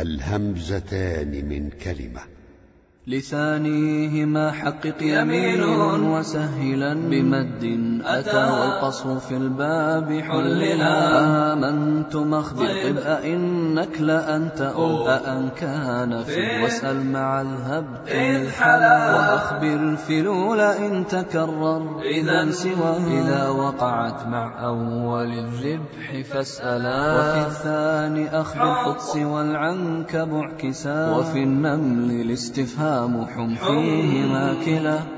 الهمزتان من كلمة. لثانيهما حقق يمين وسهلا بمد أتى والقصر في الباب حللا. آمنت مخبر طب أئنك لأنت أم أأن كان في واسأل مع الهبت الحلا وأخبر في الأولى إن تكرر. إذا سوى إذا وقعت مع أول الربح فاسألا. وفي الثاني أخبر قدس والعنكب اعكسا. وفي النمل الاستفهام حم فيهما كلا